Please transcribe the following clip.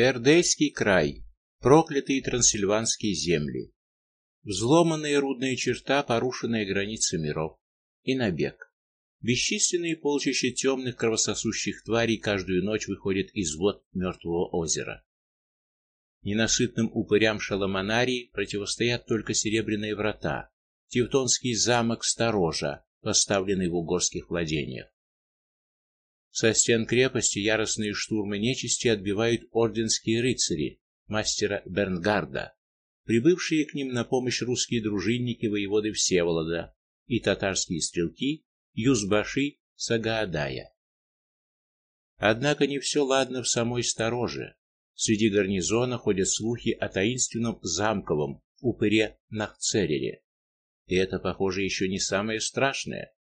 Эрдейский край, проклятые трансильванские земли, взломанная рудная черта, порушенная граница миров и набег. Бесчисленные полчища темных кровососущих тварей каждую ночь выходят из вод мертвого озера. Ненасытным упырям Шаламанарии противостоят только серебряные врата, Тевтонский замок сторожа, поставленный в угорских владениях. Со стен крепости яростные штурмы нечисти отбивают орденские рыцари мастера Бернгарда, прибывшие к ним на помощь русские дружинники воеводы Всеволода и татарские стрелки Юзбаши Сагаадая. Однако не все ладно в самой стороже. Среди гарнизона ходят слухи о таинственном замковом упыре Нахцерере. И это, похоже, еще не самое страшное.